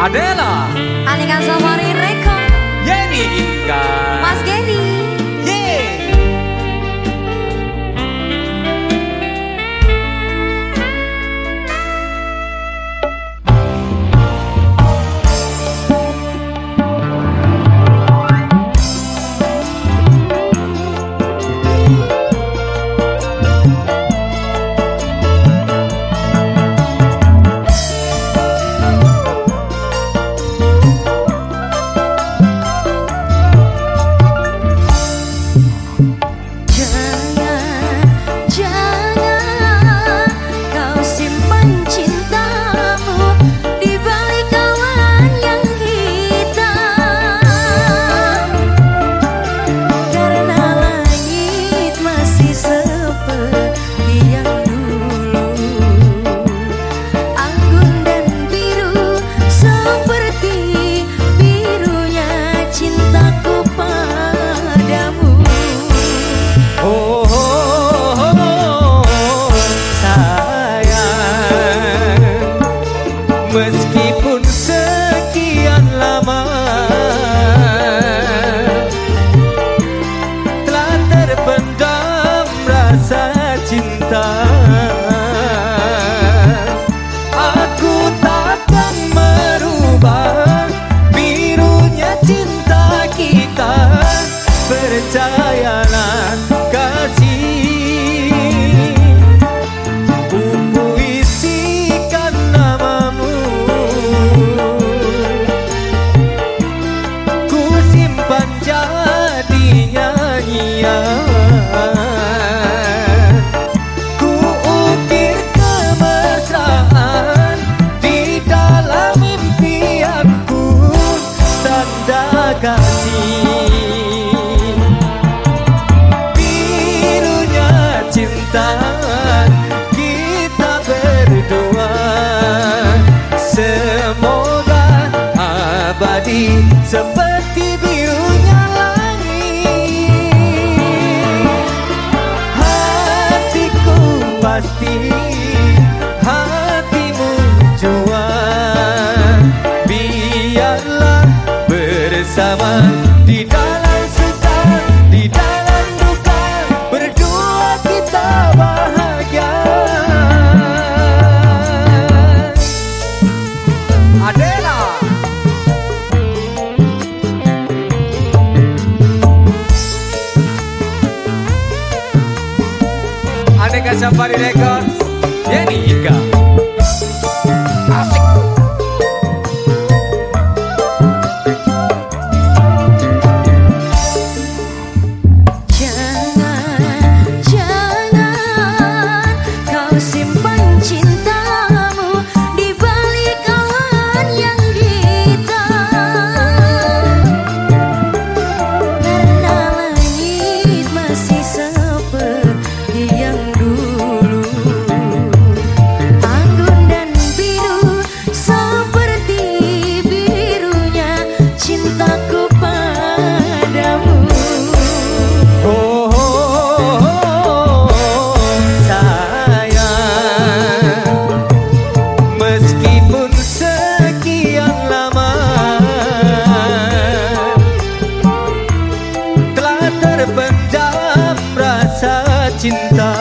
Adela. Anika Safari Reko, Yeni Inka Mas Geri kesulitan kita berdoa. Semoga abadi seperti birunya langit. Hatiku pasti somebody that go. 新的